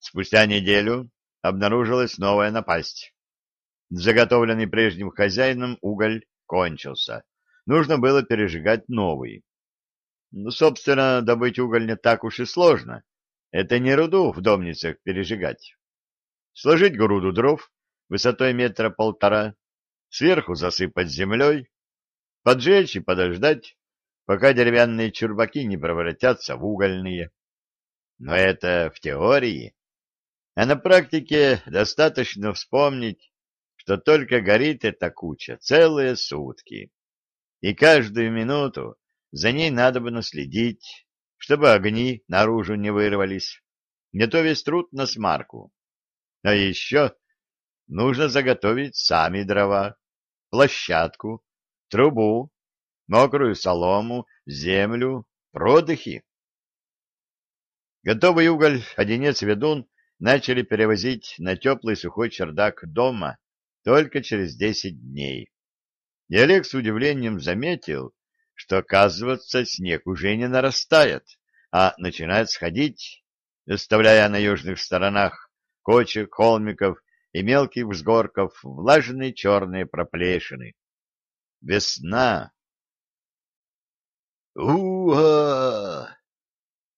Спустя неделю обнаружилась новая напасть. Заготовленный прежним хозяином уголь кончился. Нужно было пережигать новый. Ну, собственно, добыть уголь не так уж и сложно. Это не руду в домницах пережигать. Сложить груду дров высотой метра полтора, сверху засыпать землей, поджечь и подождать, пока деревянные чурбаки не превратятся в угольные. Но это в теории. А на практике достаточно вспомнить, что только горит эта куча целые сутки. И каждую минуту за ней надо бы наследить, чтобы огни наружу не вырвались. Не то весь труд на смарку. А еще нужно заготовить сами дрова, площадку, трубу, мокрую солому, землю, продыхи. Готовый уголь Одинец-Ведун начали перевозить на теплый сухой чердак дома только через десять дней. И Олег с удивлением заметил, что, оказывается, снег уже не нарастает, а начинает сходить, оставляя на южных сторонах кочек, холмиков и мелких взгорков влажные черные проплешины. Весна! Уа!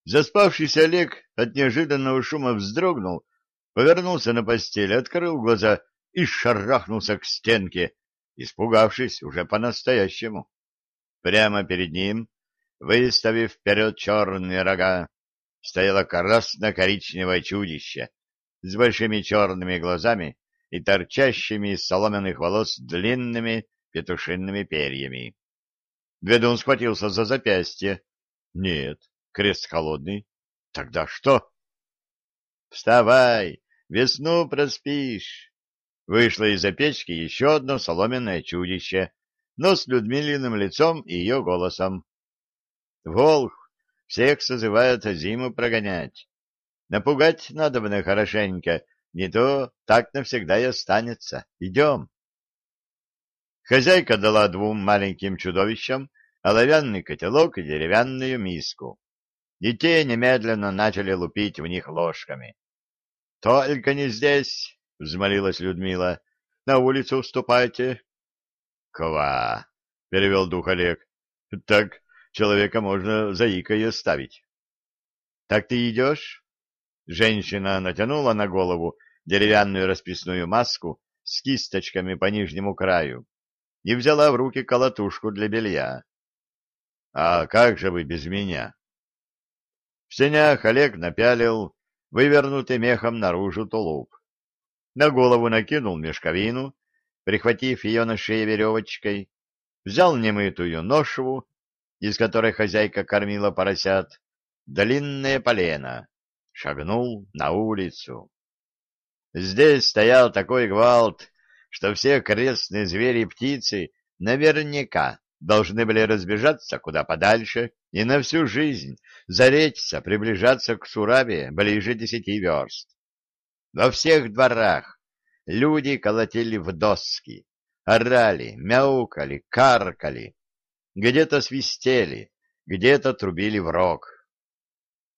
Заспавшийся Олег от неожиданного шума вздрогнул, повернулся на постели, открыл глаза и шарахнулся к стенке, испугавшись уже по-настоящему. Прямо перед ним, выставив вперед черные рога, стояло красно-коричневое чудище с большими черными глазами и торчащими из соломенных волос длинными петушиными перьями. Ведун схватился за запястье. Нет, крест холодный. Тогда что? Вставай, весну проспишь. Вышло из-за печки еще одно соломенное чудище, но с Людмилиным лицом и ее голосом. Волх всех созывает зиму прогонять. Напугать надо бы хорошенько, не то так навсегда и останется. Идем. Хозяйка дала двум маленьким чудовищам оловянный котелок и деревянную миску. И те немедленно начали лупить в них ложками. — Только не здесь, — взмолилась Людмила. — На улицу вступайте. — Ква, — перевел дух Олег. — Так человека можно заикой оставить. — Так ты идешь? Женщина натянула на голову деревянную расписную маску с кисточками по нижнему краю и взяла в руки колотушку для белья. — А как же вы без меня? В сенях Олег напялил вывернутый мехом наружу тулуп. На голову накинул мешковину, прихватив ее на шее веревочкой, взял немытую ношву, из которой хозяйка кормила поросят, длинное полено, шагнул на улицу. Здесь стоял такой гвалт, что все крестные звери и птицы наверняка должны были разбежаться куда подальше и на всю жизнь заречься, приближаться к Сурабе ближе десяти верст. Во всех дворах люди колотили в доски, орали, мяукали, каркали, где-то свистели, где-то трубили в рог.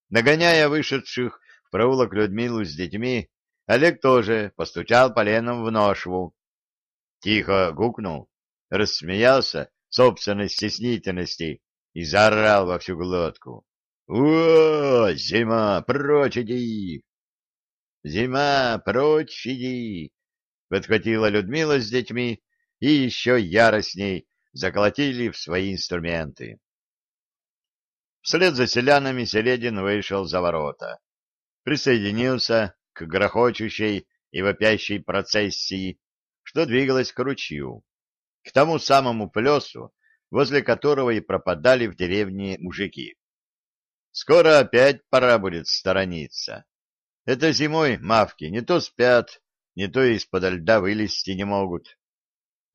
Нагоняя вышедших в проулок Людмилу с детьми, Олег тоже постучал поленом в ношву, тихо гукнул, рассмеялся собственной стеснительности и заорал во всю глотку. «О, зима, прочь иди!» «Зима, прочь иди!» — подхватила Людмила с детьми и еще яростней заколотили в свои инструменты. Вслед за селянами Селедин вышел за ворота. Присоединился к грохочущей и вопящей процессии что двигалась к ручью, к тому самому плесу, возле которого и пропадали в деревне мужики. Скоро опять пора будет сторониться. Это зимой мавки не то спят, не то из-под льда вылезти не могут.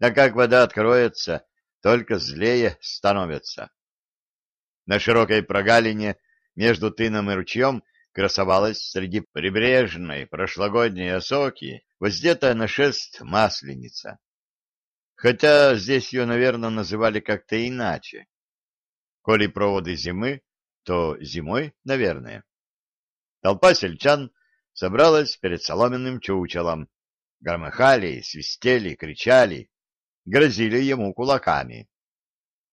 А как вода откроется, только злее становятся. На широкой прогалине между тыном и ручьем красовалась среди прибрежной прошлогодней осоки воздетая на шест масленица. Хотя здесь ее, наверное, называли как-то иначе. Коли проводы зимы, то зимой, наверное. Толпа сельчан собралась перед соломенным чучелом. Громыхали, свистели, кричали, грозили ему кулаками.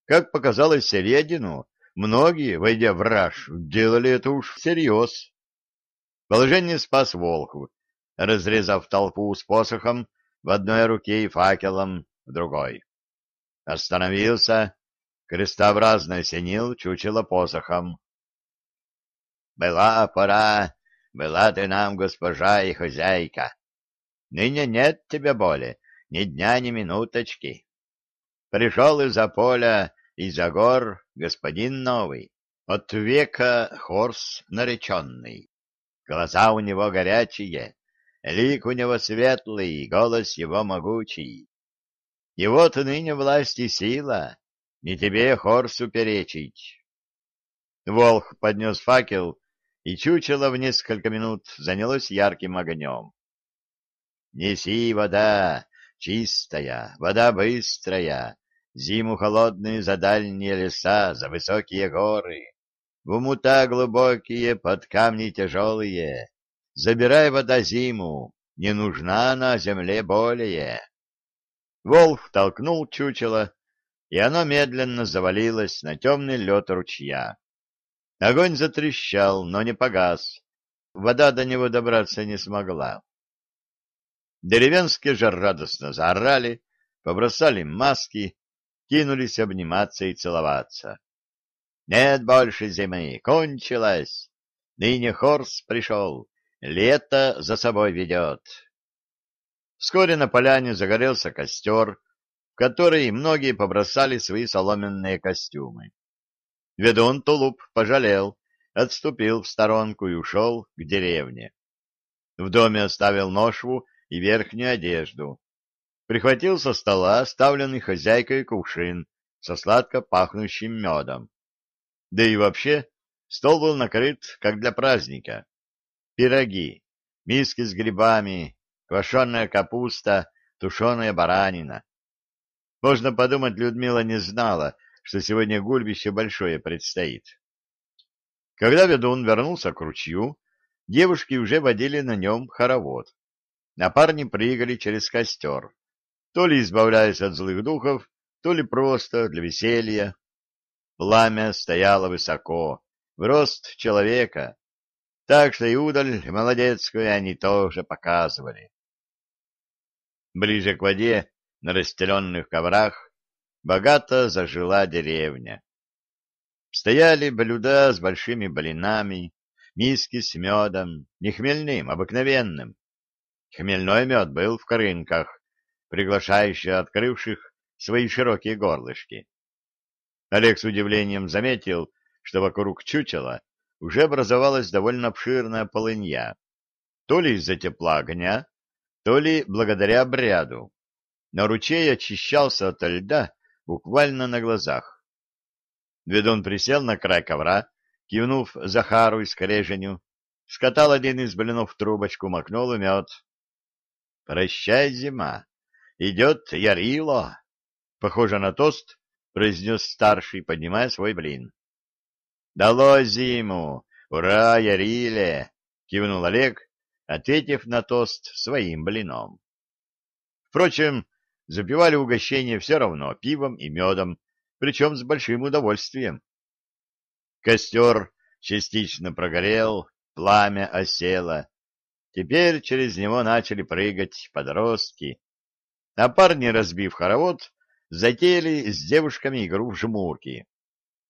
Как показалось середину, многие, войдя в раж, делали это уж всерьез. Положение спас Волхв, разрезав толпу с посохом в одной руке и факелом в другой. Остановился, крестообразно осенил чучело посохом. «Была пора, была ты нам госпожа и хозяйка. Ныне нет тебя боли, ни дня, ни минуточки. Пришел из-за поля, из-за гор господин новый, от века хорс нареченный. Глаза у него горячие, лик у него светлый, голос его могучий. И вот ныне власть и сила, не тебе хорсу перечить. Волх поднес факел, и чучело в несколько минут занялось ярким огнем. Неси вода, чистая, вода быстрая, зиму холодную за дальние леса, за высокие горы, в умута глубокие, под камни тяжелые. Забирай вода зиму, не нужна на земле более. Волк толкнул чучело, и оно медленно завалилось на темный лед ручья. Огонь затрещал, но не погас. Вода до него добраться не смогла. Деревенские же радостно заорали, побросали маски, кинулись обниматься и целоваться. Нет больше зимы, кончилась. Ныне Хорс пришел, лето за собой ведет. Вскоре на поляне загорелся костер, который многие побросали свои соломенные костюмы. Ведун Тулуп пожалел, отступил в сторонку и ушел к деревне. В доме оставил ношву и верхнюю одежду прихватил со стола оставленный хозяйкой кувшин со сладко пахнущим медом. Да и вообще, стол был накрыт, как для праздника. Пироги, миски с грибами, квашеная капуста, тушеная баранина. Можно подумать, Людмила не знала, что сегодня гульбище большое предстоит. Когда ведун вернулся к ручью, девушки уже водили на нем хоровод, а парни прыгали через костер то ли избавляясь от злых духов, то ли просто для веселья. Пламя стояло высоко, в рост человека, так что и удаль молодецкую они тоже показывали. Ближе к воде, на расстеленных коврах, богато зажила деревня. Стояли блюда с большими блинами, миски с медом, не хмельным, обыкновенным. Хмельной мед был в корынках, приглашающая открывших свои широкие горлышки. Олег с удивлением заметил, что вокруг чучела уже образовалась довольно обширная полынья, то ли из-за тепла огня, то ли благодаря обряду. Но ручей очищался от льда буквально на глазах. Ведун присел на край ковра, кивнув Захару и скреженю, скатал один из блинов в трубочку, макнул и мед. «Прощай, зима!» Идет Ярило. Похоже на тост, произнес старший, поднимая свой блин. Дало зиму! Ура, Яриле! Кивнул Олег, ответив на тост своим блином. Впрочем, запивали угощение все равно пивом и медом, причем с большим удовольствием. Костер частично прогорел, пламя осело. Теперь через него начали прыгать подростки, а парни, разбив хоровод, затеяли с девушками игру в жмурки.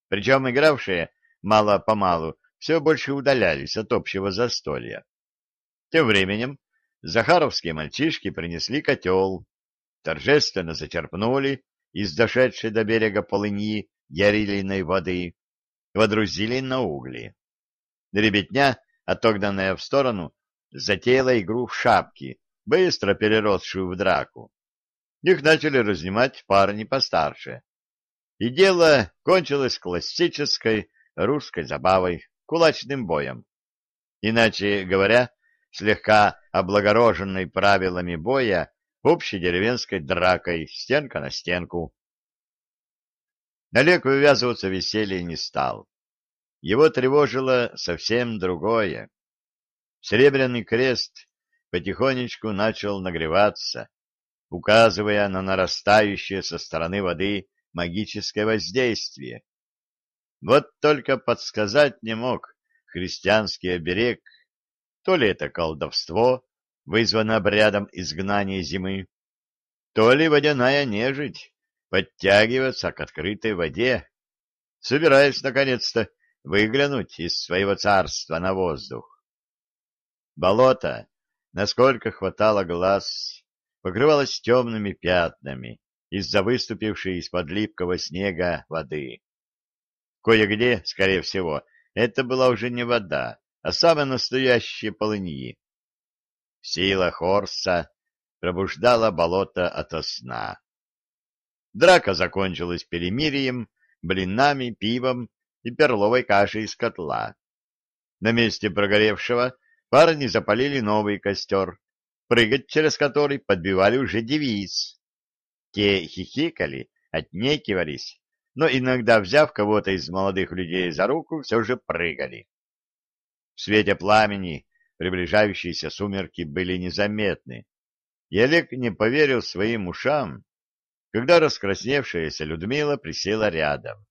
Причем игравшие мало-помалу все больше удалялись от общего застолья. Тем временем захаровские мальчишки принесли котел, торжественно зачерпнули из дошедшей до берега полыньи ярилиной воды, водрузили на угли. Ребятня, отогнанная в сторону, затеяла игру в шапки, быстро переросшую в драку. Их начали разнимать парни постарше. И дело кончилось классической русской забавой, кулачным боем. Иначе говоря, слегка облагороженной правилами боя общей деревенской дракой стенка на стенку. Олег вывязываться веселье не стал. Его тревожило совсем другое. Серебряный крест потихонечку начал нагреваться, указывая на нарастающее со стороны воды магическое воздействие. Вот только подсказать не мог христианский оберег, то ли это колдовство, вызвано обрядом изгнания зимы, то ли водяная нежить подтягиваться к открытой воде, собираясь наконец-то выглянуть из своего царства на воздух. Болото, насколько хватало глаз, покрывалось темными пятнами из-за выступившей из-под липкого снега воды. Кое-где, скорее всего, это была уже не вода, а самые настоящие полыньи. Сила Хорса пробуждала болото ото сна. Драка закончилась перемирием, блинами, пивом и перловой кашей из котла. На месте прогоревшего парни запалили новый костер, прыгать через который подбивали уже девиз. Те хихикали, отнекивались, но иногда, взяв кого-то из молодых людей за руку, все же прыгали. В свете пламени приближающиеся сумерки были незаметны, и Олег не поверил своим ушам, когда раскрасневшаяся Людмила присела рядом.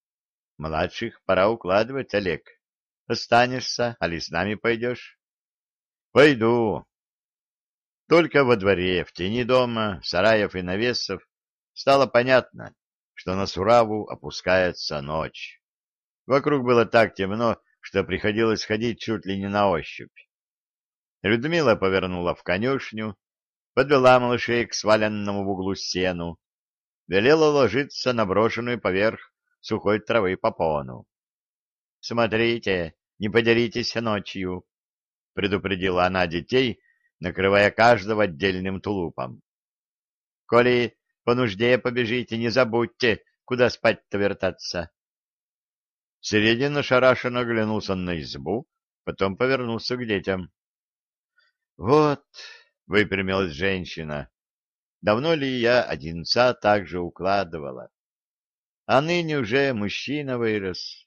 — Младших пора укладывать, Олег. Останешься, али с нами пойдешь? — Пойду. Только во дворе, в тени дома, сараев и навесов, стало понятно, что на Сураву опускается ночь. Вокруг было так темно, что приходилось ходить чуть ли не на ощупь. Людмила повернула в конюшню, подвела малышей к сваленному в углу сену, велела ложиться на брошенную поверх сухой травы попону. — Смотрите, не подеритесь ночью, — предупредила она детей, накрывая каждого отдельным тулупом. — Коли по нужде побежите, не забудьте, куда спать-то вертаться. Середин ошарашенно оглянулся на избу, потом повернулся к детям. — Вот, — выпрямилась женщина, — давно ли я одинца так же укладывала? А ныне уже мужчина вырос.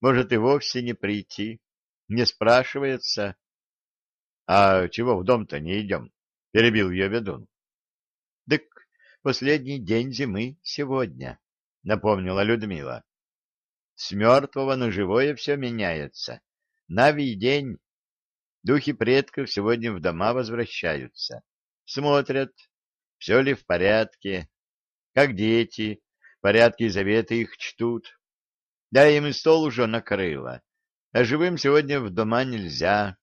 Может и вовсе не прийти. Не спрашивается. — А чего в дом-то не идем? — перебил ее ведун. — Так последний день зимы сегодня, — напомнила Людмила. — С мертвого на живое все меняется. Навий день. Духи предков сегодня в дома возвращаются. Смотрят, все ли в порядке, как дети, порядки и заветы их чтут. Да, им и стол уже накрыло, а живым сегодня в дома нельзя.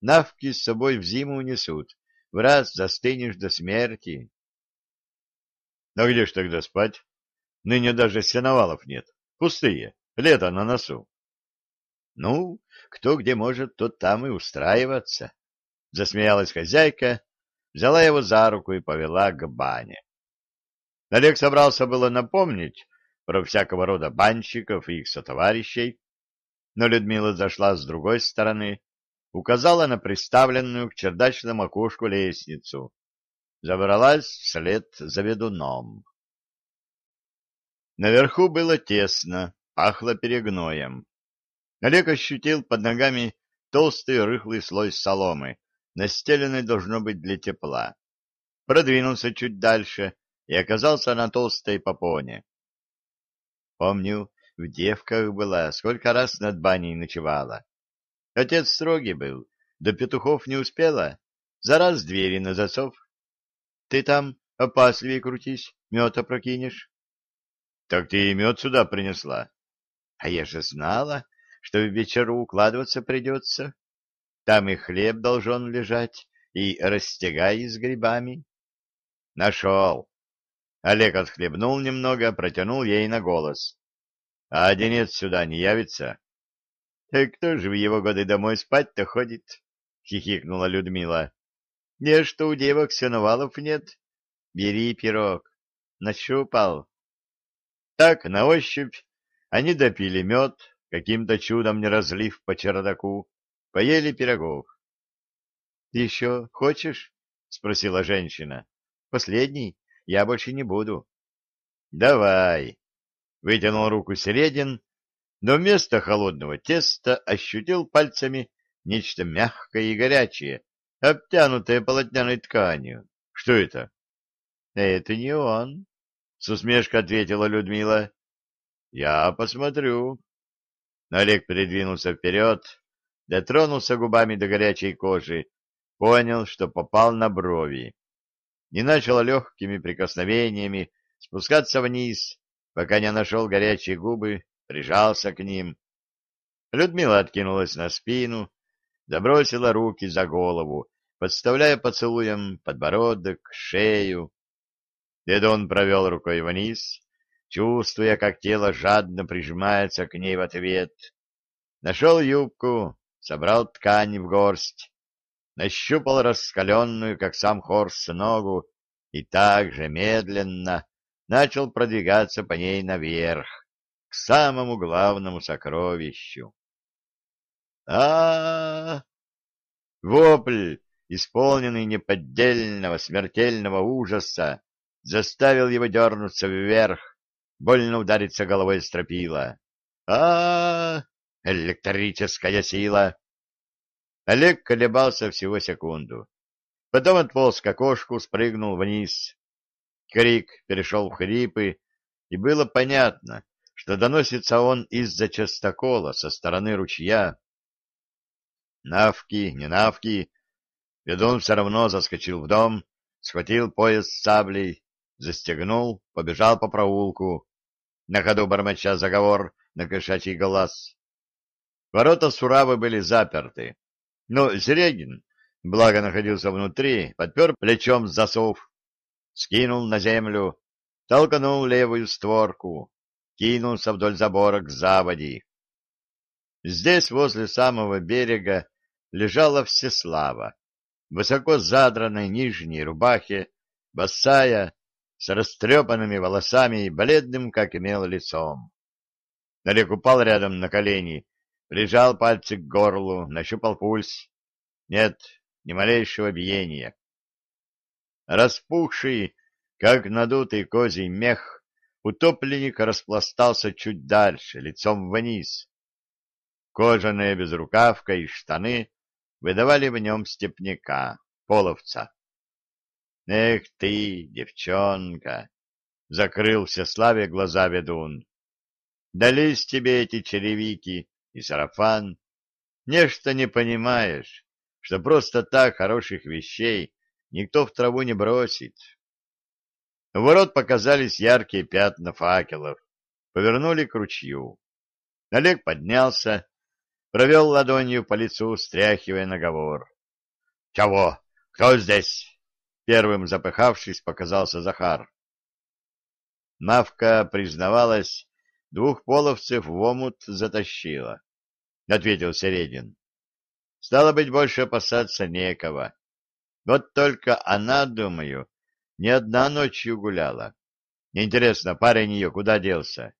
Навки с собой в зиму унесут, в раз застынешь до смерти. А где ж тогда спать? Ныне даже сеновалов нет, пустые, лето на носу. Ну, кто где может, тот там и устраиваться. Засмеялась хозяйка, взяла его за руку и повела к бане. Олег собрался было напомнить про всякого рода банщиков и их сотоварищей, но Людмила зашла с другой стороны, указала на приставленную к чердачному окошку лестницу, забралась вслед за ведуном. Наверху было тесно, пахло перегноем. Олег ощутил под ногами толстый рыхлый слой соломы, настеленный должно быть для тепла. Продвинулся чуть дальше и оказался на толстой попоне. Помню, в девках была, сколько раз над баней ночевала. Отец строгий был, до петухов не успела, за раз двери на засов. Ты там опасливее крутись, мед прокинешь. Так ты и мед сюда принесла. А я же знала, что в вечеру укладываться придется. Там и хлеб должен лежать, и растягай с грибами. Нашел. Олег отхлебнул немного, протянул ей на голос. — А одинец сюда не явится? — Так кто же в его годы домой спать-то ходит? — хихикнула Людмила. — Не, что у девок сеновалов нет. Бери пирог. Нащупал. Так, на ощупь, они допили мед, каким-то чудом не разлив по чердаку, поели пирогов. — Еще хочешь? — спросила женщина. — Последний? Я больше не буду. — Давай. Вытянул руку Середин, но вместо холодного теста ощутил пальцами нечто мягкое и горячее, обтянутое полотняной тканью. Что это? — Это не он, — с усмешкой ответила Людмила. — Я посмотрю. Олег передвинулся вперед, дотронулся губами до горячей кожи, понял, что попал на брови, и начал легкими прикосновениями спускаться вниз, пока не нашел горячие губы, прижался к ним. Людмила откинулась на спину, забросила руки за голову, подставляя поцелуем подбородок, шею. Дедон провел рукой вниз, чувствуя, как тело жадно прижимается к ней в ответ. Нашел юбку, собрал ткань в горсть, нащупал раскаленную, как сам Хорс, ногу и также медленно начал продвигаться по ней наверх, к самому главному сокровищу. а, -а, Вопль, исполненный неподдельного смертельного ужаса, заставил его дернуться вверх, больно удариться головой стропила. а, -а, -а Электрическая сила! Олег колебался всего секунду. Потом отполз к окошку, спрыгнул вниз. Крик перешел в хрипы, и было понятно, что доносится он из-за частокола со стороны ручья. Навки, не навки, ведун все равно заскочил в дом, схватил пояс с саблей, застегнул, побежал по проулку, на ходу бормоча заговор на кошачий глаз. Ворота Суравы были заперты, но Серегин, благо находился внутри, подпер плечом засов, скинул на землю, толкнул левую створку, кинулся вдоль забора к заводи. Здесь, возле самого берега, лежала Всеслава, высоко задранной нижней рубахе, босая, с растрепанными волосами и бледным, как имел лицом. Налег упал рядом на колени, прижал пальцы к горлу, нащупал пульс. Нет, ни малейшего биения. Распухший, как надутый козий мех, утопленник распластался чуть дальше, лицом вниз. Кожаная безрукавка и штаны выдавали в нем степняка, половца. Эх ты, девчонка! Закрыл славе глаза ведун. Дались тебе эти черевики и сарафан. Нечто не понимаешь, что просто так хороших вещей никто в траву не бросит. У ворот показались яркие пятна факелов. Повернули к ручью. Олег поднялся, провел ладонью по лицу, стряхивая наговор. — Чего? Кто здесь? Первым запыхавшись, показался Захар. Навка признавалась, двух половцев в омут затащила, — ответил Середин. Стало быть, больше опасаться некого. Вот только она, думаю, не одна ночью гуляла. Интересно, парень ее куда делся?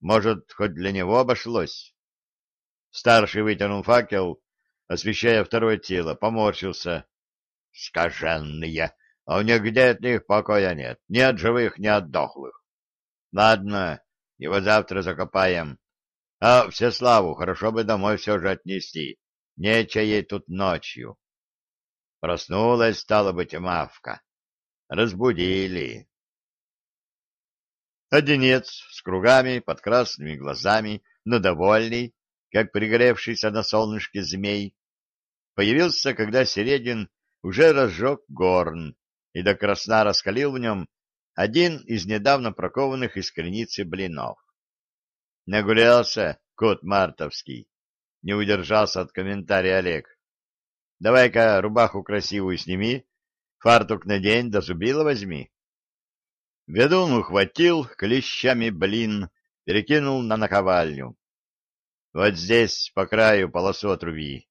Может, хоть для него обошлось? Старший вытянул факел, освещая второе тело, поморщился. Скаженные! А у них где от них покоя нет, ни от живых, ни от дохлых. Ладно, его завтра закопаем. А Всеславу хорошо бы домой все же отнести. Нечего ей тут ночью. Проснулась, стала быть, мавка. Разбудили. Одинец с кругами под красными глазами, но довольный, как пригревшийся на солнышке змей, появился, когда Середин уже разжег горн и до красна раскалил в нем один из недавно прокованных из креницы блинов. Нагулялся кот мартовский, не удержался от комментария Олег. Давай-ка рубаху красивую сними, фартук надень, да зубило возьми. Ведун ухватил клещами блин, перекинул на наковальню. Вот здесь, по краю, полосу отруби.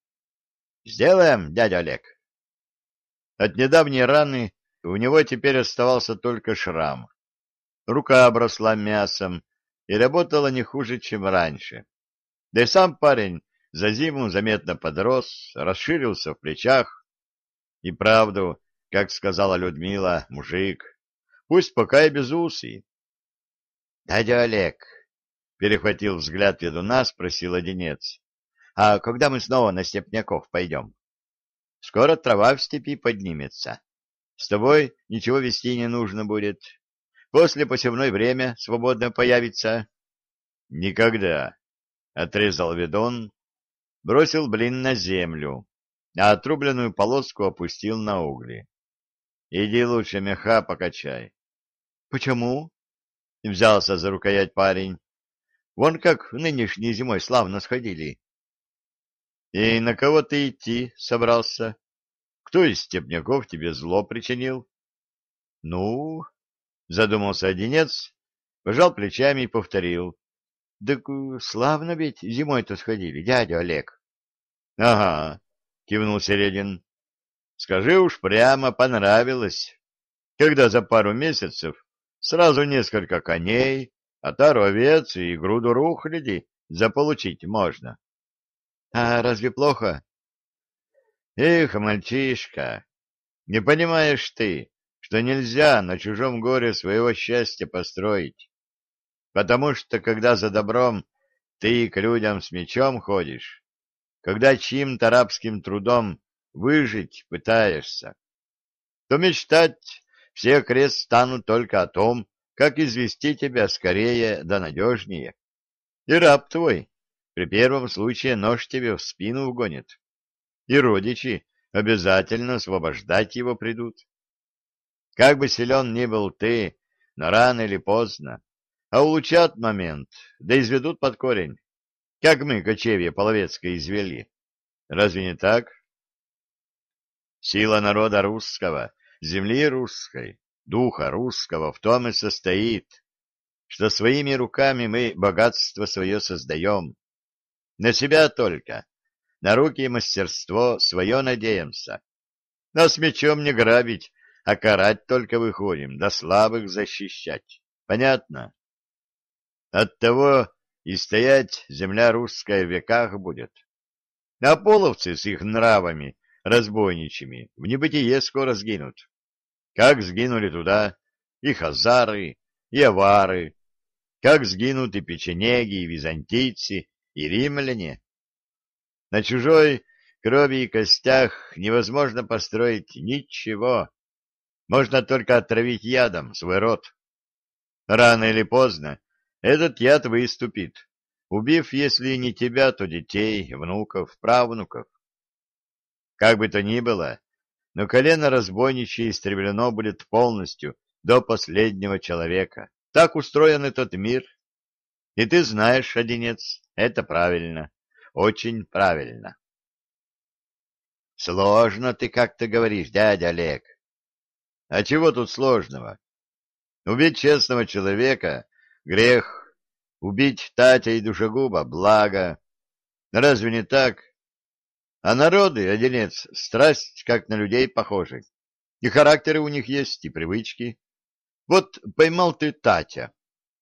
Сделаем, дядя Олег. От недавней раны у него теперь оставался только шрам. Рука обросла мясом и работала не хуже, чем раньше. Да и сам парень за зиму заметно подрос, расширился в плечах. И правду, как сказала Людмила, мужик, пусть пока и без усы. — Дядя Олег, — перехватил взгляд ведуна, спросил Одинец, А когда мы снова на степняков пойдем? Скоро трава в степи поднимется. С тобой ничего вести не нужно будет. После посевной время свободно появится. — Никогда, — отрезал ведун, бросил блин на землю, а отрубленную полоску опустил на угли. — Иди лучше меха покачай. — Почему? — взялся за рукоять парень. — Вон как нынешней зимой славно сходили. — И на кого ты идти собрался? Кто из степняков тебе зло причинил? — Ну, — задумался одинец, пожал плечами и повторил. — Так славно ведь зимой-то сходили, дядя Олег. — Ага, — кивнул Середин. — Скажи уж прямо, понравилось, когда за пару месяцев сразу несколько коней, отару овец и груду рухляди заполучить можно. — А разве плохо? — Эх, мальчишка, не понимаешь ты, что нельзя на чужом горе своего счастья построить, потому что, когда за добром ты к людям с мечом ходишь, когда чьим-то рабским трудом выжить пытаешься, то мечтать все крест станут только о том, как извести тебя скорее да надежнее. И раб твой при первом случае нож тебе в спину угонит, и родичи обязательно освобождать его придут. Как бы силен ни был ты, но рано или поздно, а улучшат момент, да изведут под корень, как мы кочевье половецкое извели. Разве не так? Сила народа русского, земли русской, духа русского в том и состоит, что своими руками мы богатство свое создаем. На себя только, на руки и мастерство свое надеемся. Нас мечом не грабить, а карать только выходим, да слабых защищать. Понятно? Оттого и стоять земля русская в веках будет. А половцы с их нравами разбойничьими в небытие скоро сгинут. Как сгинули туда и хазары, и авары, как сгинут и печенеги, и византийцы, и римляне. На чужой крови и костях невозможно построить ничего, можно только отравить ядом свой род. Рано или поздно этот яд выступит, убив, если не тебя, то детей, внуков, правнуков. Как бы то ни было, но колено разбойничье истреблено будет полностью до последнего человека. Так устроен этот мир. И ты знаешь, Одинец, это правильно, очень правильно. Сложно ты как-то говоришь, дядя Олег. А чего тут сложного? Убить честного человека — грех. Убить Татя и Душегуба — благо. Разве не так? А народы, одинец, страсть как на людей похожи. И характеры у них есть, и привычки. Вот поймал ты Татя,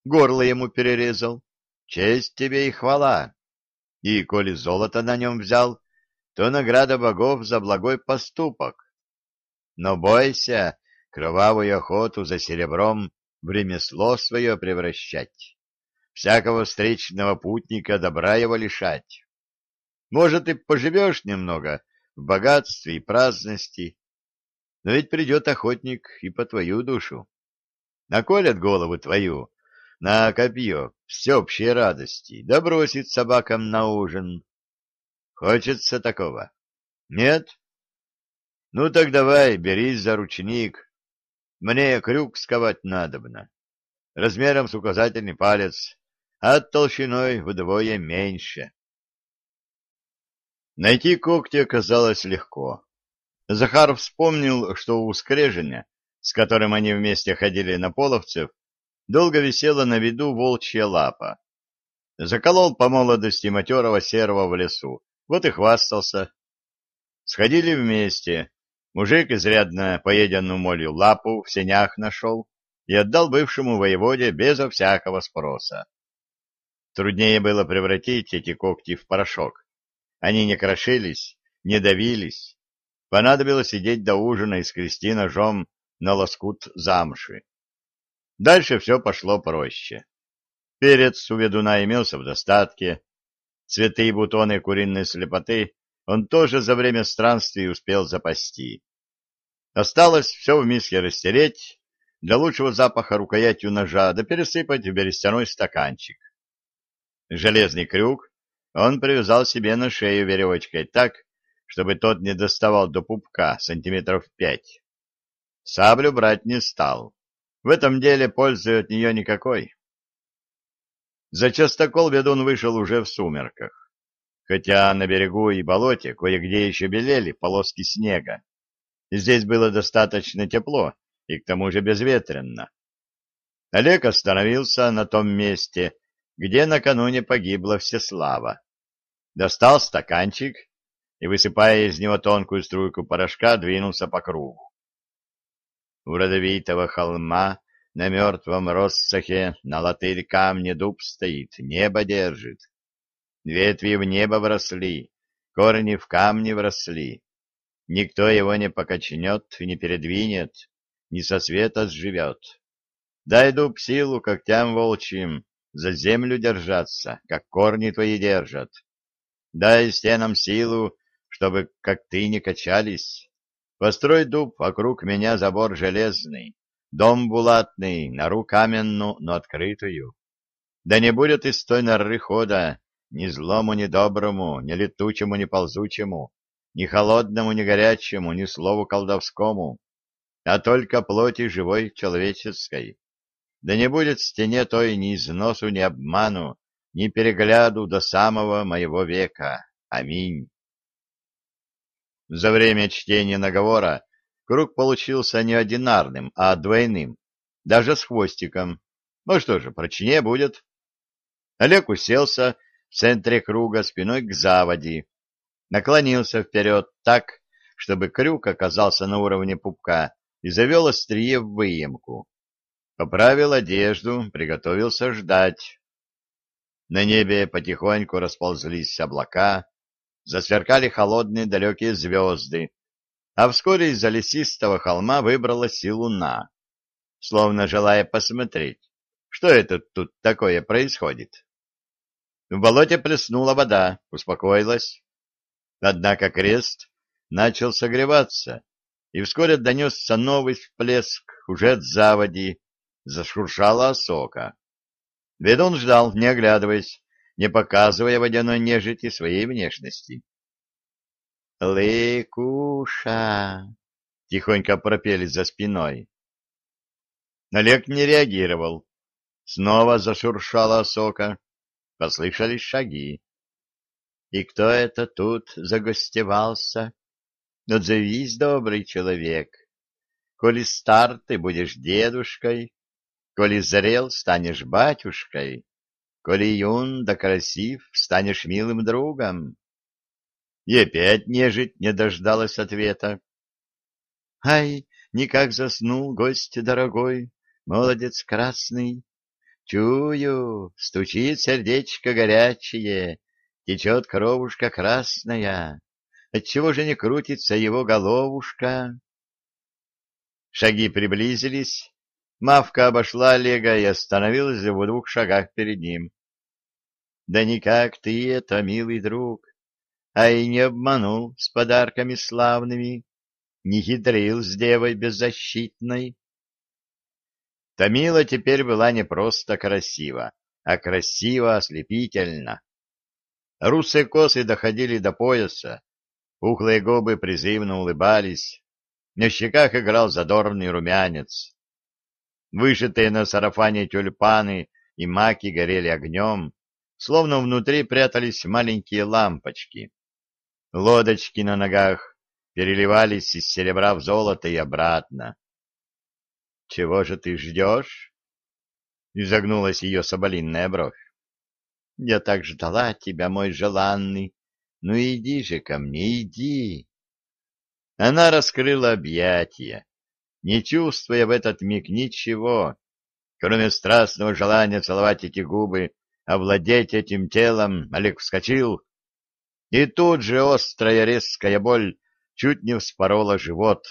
горло ему перерезал. Честь тебе и хвала. И коли золото на нем взял, то награда богов за благой поступок. Но бойся, кровавую охоту за серебром в ремесло свое превращать, всякого встречного путника добра его лишать. Может, и поживешь немного в богатстве и праздности, но ведь придет охотник и по твою душу. Наколят голову твою на копье всеобщей радости, да бросит собакам на ужин. Хочется такого? Нет? Ну так давай, берись за ручник, мне крюк сковать надобно, размером с указательный палец, а толщиной вдвое меньше. Найти когти оказалось легко. Захар вспомнил, что у скреженя, с которым они вместе ходили на половцев, долго висела на виду волчья лапа. Заколол по молодости матерого серого в лесу, вот и хвастался. Сходили вместе, Мужик изрядно поеденную молью лапу в сенях нашел и отдал бывшему воеводе безо всякого спроса. Труднее было превратить эти когти в порошок. Они не крошились, не давились. Понадобилось сидеть до ужина и скрести ножом на лоскут замши. Дальше все пошло проще. Перец у ведуна имелся в достатке. Цветы и бутоны куриной слепоты он тоже за время странствий успел запасти. Осталось все в миске растереть, для лучшего запаха рукоятью ножа, да пересыпать в берестяной стаканчик. Железный крюк он привязал себе на шею веревочкой так, чтобы тот не доставал до пупка сантиметров пять. Саблю брать не стал. В этом деле пользы от нее никакой. За частокол ведун вышел уже в сумерках. Хотя на берегу и болоте кое-где еще белели полоски снега. Здесь было достаточно тепло и к тому же безветренно. Олег остановился на том месте, где накануне погибла Всеслава. Достал стаканчик и, высыпая из него тонкую струйку порошка, двинулся по кругу. У родовитого холма на мертвом россохе на латырь камне дуб стоит, небо держит. Ветви в небо вросли, корни в камни вросли. Никто его не покачнет, не передвинет, не со света сживет. Дай дуб силу когтям волчьим за землю держаться, как корни твои держат. Дай стенам силу, чтобы, как ты, не качались. Построй дуб вокруг меня забор железный, Дом булатный, нору каменную, но открытую. Да не будет из той норы хода ни злому, ни доброму, ни летучему, ни ползучему, ни холодному, ни горячему, ни слову колдовскому, а только плоти живой человеческой. Да не будет в стене той ни износу, ни обману, ни перегляду до самого моего века. Аминь. За время чтения наговора Круг получился не одинарным, а двойным, даже с хвостиком. Ну что же, прочнее будет. Олег уселся в центре круга спиной к заводи, наклонился вперед так, чтобы крюк оказался на уровне пупка и завел острие в выемку. Поправил одежду, приготовился ждать. На небе потихоньку расползлись облака, засверкали холодные далекие звезды, а вскоре из-за лесистого холма выбралась и луна, словно желая посмотреть, что это тут такое происходит. В болоте плеснула вода, успокоилась. Однако крест начал согреваться, и вскоре донесся новый всплеск уже от заводи, зашуршала осока. Ведун ждал, не оглядываясь, не показывая водяной нежити своей внешности. «Лыкуша!» — тихонько пропели за спиной. Олег не реагировал. Снова зашуршала сока. Послышались шаги. «И кто это тут загостевался? Отзовись, добрый человек. Коли стар, ты будешь дедушкой, коли зрел, станешь батюшкой, коли юн да красив, станешь милым другом». И опять нежить не дождалась ответа. Ай, никак заснул гость дорогой, молодец красный. Чую, стучит сердечко горячее, течет кровушка красная. Отчего же не крутится его головушка? Шаги приблизились. Мавка обошла Олега и остановилась в двух шагах перед ним. — Да никак ты это, милый друг, а и не обманул с подарками славными, не хитрил с девой беззащитной. Томила теперь была не просто красива, а красиво ослепительно. Русые косы доходили до пояса, пухлые губы призывно улыбались, на щеках играл задорный румянец. Вышитые на сарафане тюльпаны и маки горели огнем, словно внутри прятались маленькие лампочки. Лодочки на ногах переливались из серебра в золото и обратно. — Чего же ты ждешь? — изогнулась ее соболинная бровь. — Я так ждала тебя, мой желанный. Ну иди же ко мне, иди. Она раскрыла объятия, не чувствуя в этот миг ничего, кроме страстного желания целовать эти губы, овладеть этим телом, Олег вскочил и тут же острая резкая боль чуть не вспорола живот,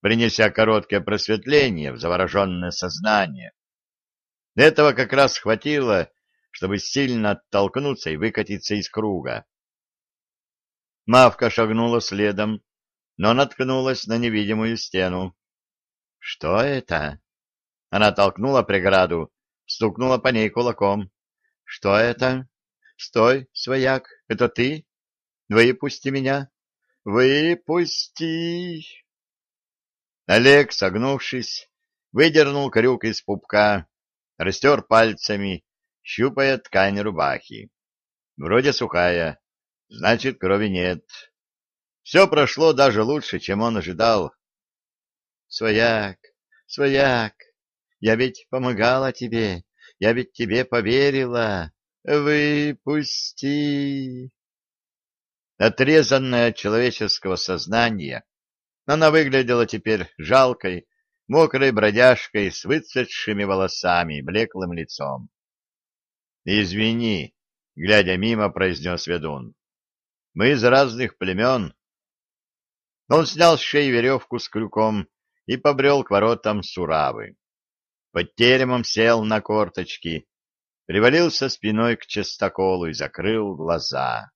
принеся короткое просветление в завороженное сознание. Этого как раз хватило, чтобы сильно оттолкнуться и выкатиться из круга. Мавка шагнула следом, но наткнулась на невидимую стену. — Что это? Она толкнула преграду, стукнула по ней кулаком. — Что это? Стой, свояк, это ты? Выпусти меня. Выпусти. Олег, согнувшись, выдернул крюк из пупка, растер пальцами, щупая ткань рубахи. Вроде сухая, значит, крови нет. Все прошло даже лучше, чем он ожидал. Свояк, свояк, я ведь помогала тебе, я ведь тебе поверила. Выпусти. Отрезанная от человеческого сознания, она выглядела теперь жалкой, мокрой бродяжкой с выцветшими волосами и блеклым лицом. «Извини», — глядя мимо, произнес ведун. «Мы из разных племен». Он снял с шеи веревку с крюком и побрел к воротам Суравы. Под теремом сел на корточки, привалился спиной к частоколу и закрыл глаза.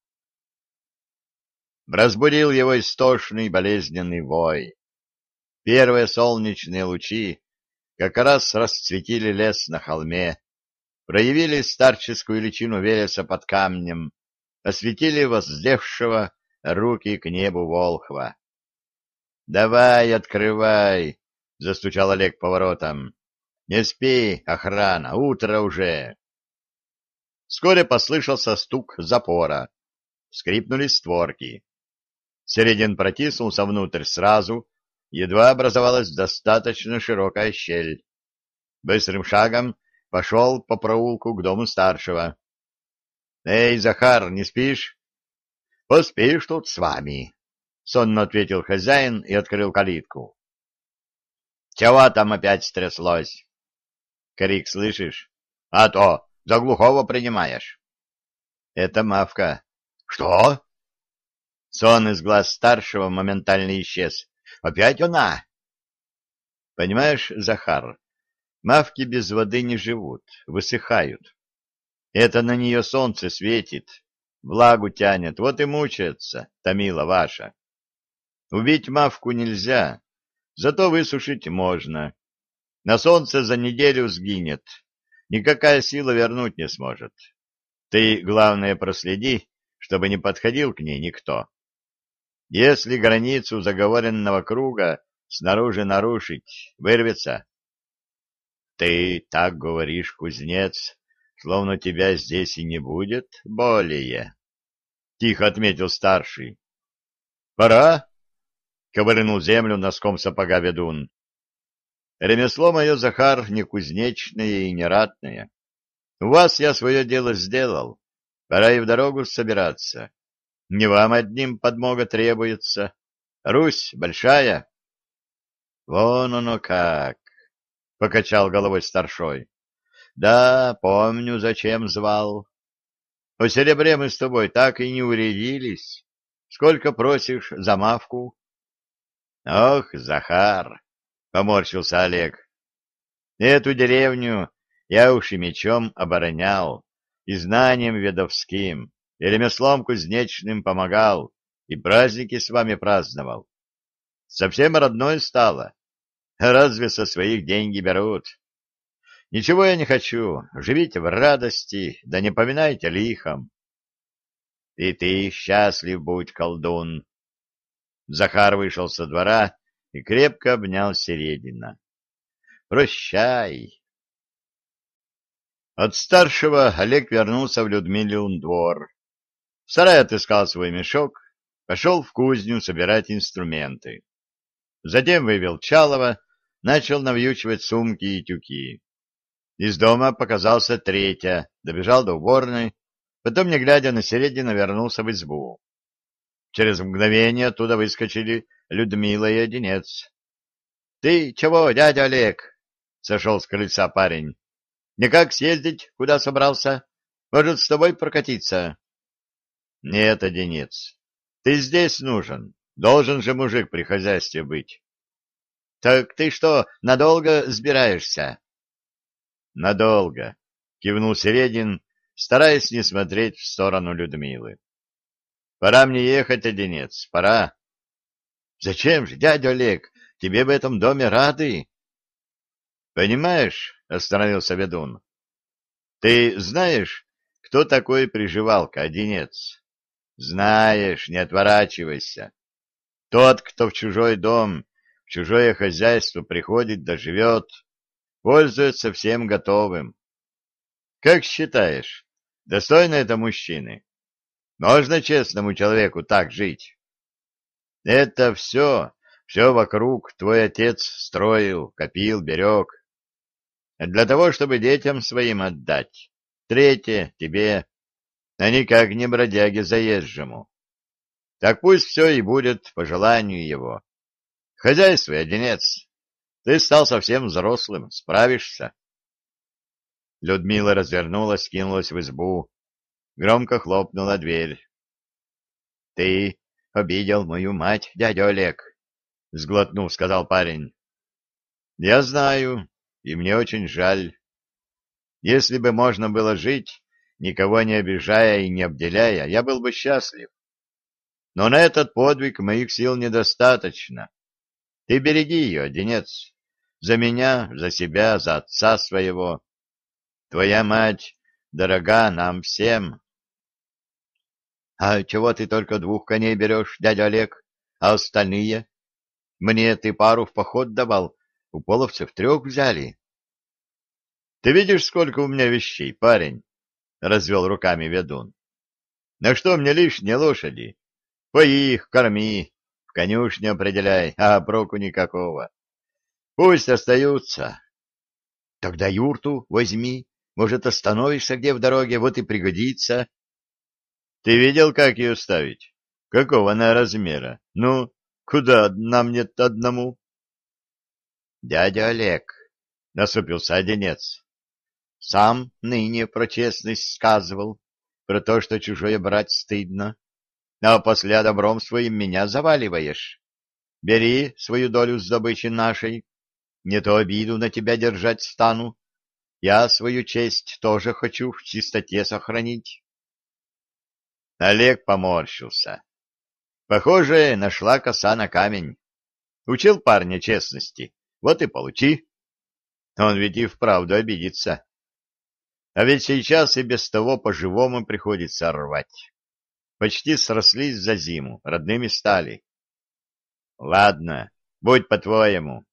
Разбудил его истошный болезненный вой. Первые солнечные лучи как раз расцветили лес на холме, проявили старческую личину Велеса под камнем, осветили воздевшего руки к небу Волхва. — Давай, открывай! — застучал Олег поворотом. — Не спи, охрана, утро уже! Вскоре послышался стук запора. Скрипнули створки. Середин протиснулся внутрь сразу, едва образовалась достаточно широкая щель. Быстрым шагом пошел по проулку к дому старшего. — Эй, Захар, не спишь? — Поспишь тут с вами, — сонно ответил хозяин и открыл калитку. — Чего там опять стряслось? — Крик слышишь? — А то, за глухого принимаешь. — Это Мавка. — Что? Сон из глаз старшего моментально исчез. Опять она? Понимаешь, Захар, мавки без воды не живут, высыхают. Это на нее солнце светит, влагу тянет, вот и мучается, томила ваша. Убить мавку нельзя, зато высушить можно. На солнце за неделю сгинет, никакая сила вернуть не сможет. Ты, главное, проследи, чтобы не подходил к ней никто. Если границу заговоренного круга снаружи нарушить, вырвется. — Ты так говоришь, кузнец, словно тебя здесь и не будет более, — тихо отметил старший. — Пора, — ковырнул землю носком сапога ведун. — Ремесло мое, Захар, не кузнечное и не ратное. У вас я свое дело сделал, пора и в дорогу собираться. Не вам одним подмога требуется. Русь большая. — Вон оно как! — покачал головой старшой. — Да, помню, зачем звал. О серебре мы с тобой так и не уредились. Сколько просишь за мавку? — Ох, Захар! — поморщился Олег. — Эту деревню я уж и мечом оборонял, и знанием ведовским и ремеслом кузнечным помогал, и праздники с вами праздновал. Совсем родной стало. Разве со своих деньги берут? Ничего я не хочу. Живите в радости, да не поминайте лихом. И ты счастлив будь, колдун. Захар вышел со двора и крепко обнял Середина. Прощай. От старшего Олег вернулся в Людмилин двор в сарае отыскал свой мешок, пошел в кузню собирать инструменты. Затем вывел Чалова, начал навьючивать сумки и тюки. Из дома показался третья, добежал до уборной, потом, не глядя на середину, вернулся в избу. Через мгновение оттуда выскочили Людмила и Одинец. — Ты чего, дядя Олег? — сошел с крыльца парень. — Никак съездить, куда собрался? Может, с тобой прокатиться? — Нет, Одинец, ты здесь нужен. Должен же мужик при хозяйстве быть. — Так ты что, надолго сбираешься? — Надолго, — кивнул Середин, стараясь не смотреть в сторону Людмилы. — Пора мне ехать, Одинец, пора. — Зачем же, дядя Олег, тебе в этом доме рады? — Понимаешь, — остановился ведун, — ты знаешь, кто такой приживалка, Одинец? Знаешь, не отворачивайся. Тот, кто в чужой дом, в чужое хозяйство приходит да живет, пользуется всем готовым. Как считаешь, достойно это мужчины? Можно честному человеку так жить? Это все, все вокруг твой отец строил, копил, берег. Для того, чтобы детям своим отдать. Третье — тебе, а никак не бродяге заезжему. Так пусть все и будет по желанию его. Хозяйство, одинец. Ты стал совсем взрослым, справишься. Людмила развернулась, кинулась в избу. Громко хлопнула дверь. — Ты обидел мою мать, дядя Олег, — сглотнув, сказал парень. — Я знаю, и мне очень жаль. Если бы можно было жить, никого не обижая и не обделяя, я был бы счастлив. Но на этот подвиг моих сил недостаточно. Ты береги ее, Денец, за меня, за себя, за отца своего. Твоя мать дорога нам всем. — А чего ты только двух коней берешь, дядя Олег, а остальные? Мне ты пару в поход давал, у половцев трех взяли. — Ты видишь, сколько у меня вещей, парень? — развел руками ведун. — На что мне лишние лошади? Пои их, корми, в конюшне определяй, а проку никакого. Пусть остаются. — Тогда юрту возьми, может, остановишься где в дороге, вот и пригодится. Ты видел, как ее ставить? Какого она размера? Ну, куда нам нет одному? Дядя Олег, — насупился одинец, — сам ныне про честность сказывал, про то, что чужое брать стыдно, а после добром своим меня заваливаешь. Бери свою долю с добычи нашей, не то обиду на тебя держать стану, я свою честь тоже хочу в чистоте сохранить. Олег поморщился. Похоже, нашла коса на камень. Учил парня честности, вот и получи. Он ведь и вправду обидится. А ведь сейчас и без того по-живому приходится рвать. Почти срослись за зиму, родными стали. Ладно, будь по-твоему,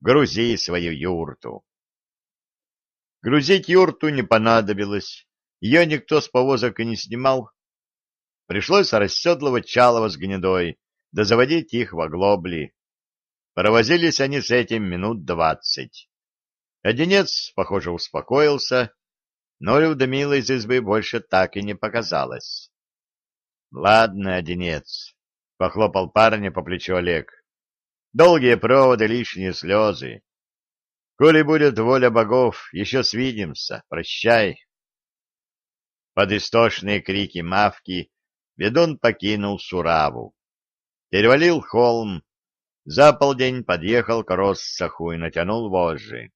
грузи свою юрту. Грузить юрту не понадобилось, ее никто с повозок и не снимал. Пришлось расседлывать Чалова с гнедой, да заводить их в оглобли. Провозились они с этим минут двадцать. Одинец, похоже, успокоился, но Людмила из избы больше так и не показалось. — Ладно, Одинец, — похлопал парня по плечу Олег. — Долгие проводы, лишние слезы. Коли будет воля богов, еще свидимся. Прощай. Под истошные крики мавки ведун покинул Сураву. Перевалил холм, за полдень подъехал к Россаху и натянул вожжи.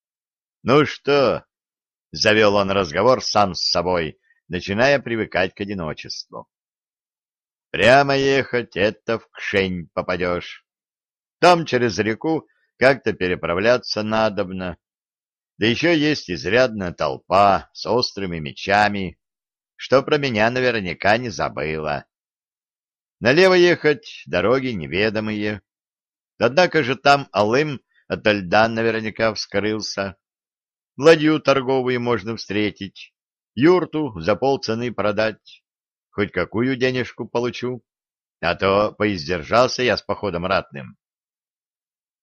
— Ну что? — завел он разговор сам с собой, начиная привыкать к одиночеству. — Прямо ехать — это в Кшень попадешь. Там через реку как-то переправляться надобно. Да еще есть изрядная толпа с острыми мечами, что про меня наверняка не забыла. Налево ехать дороги неведомые. Однако же там Алым от льда наверняка вскрылся. Ладью торговую можно встретить, юрту за полцены продать. Хоть какую денежку получу, а то поиздержался я с походом ратным.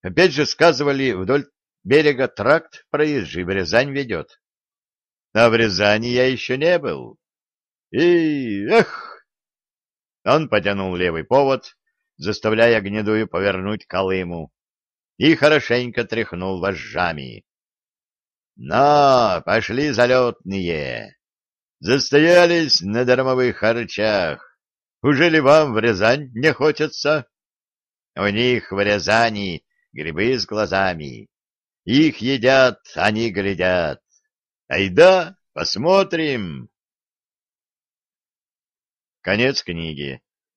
Опять же сказывали, вдоль берега тракт проезжий в Рязань ведет. А в Рязани я еще не был. И, эх! Он потянул левый повод, заставляя гнедую повернуть колыму, и хорошенько тряхнул вожжами. Но пошли залетные. Застоялись на дармовых харчах. Уже ли вам в Рязань не хочется? У них в Рязани грибы с глазами. Их едят, они глядят. Айда, посмотрим. Конец книги.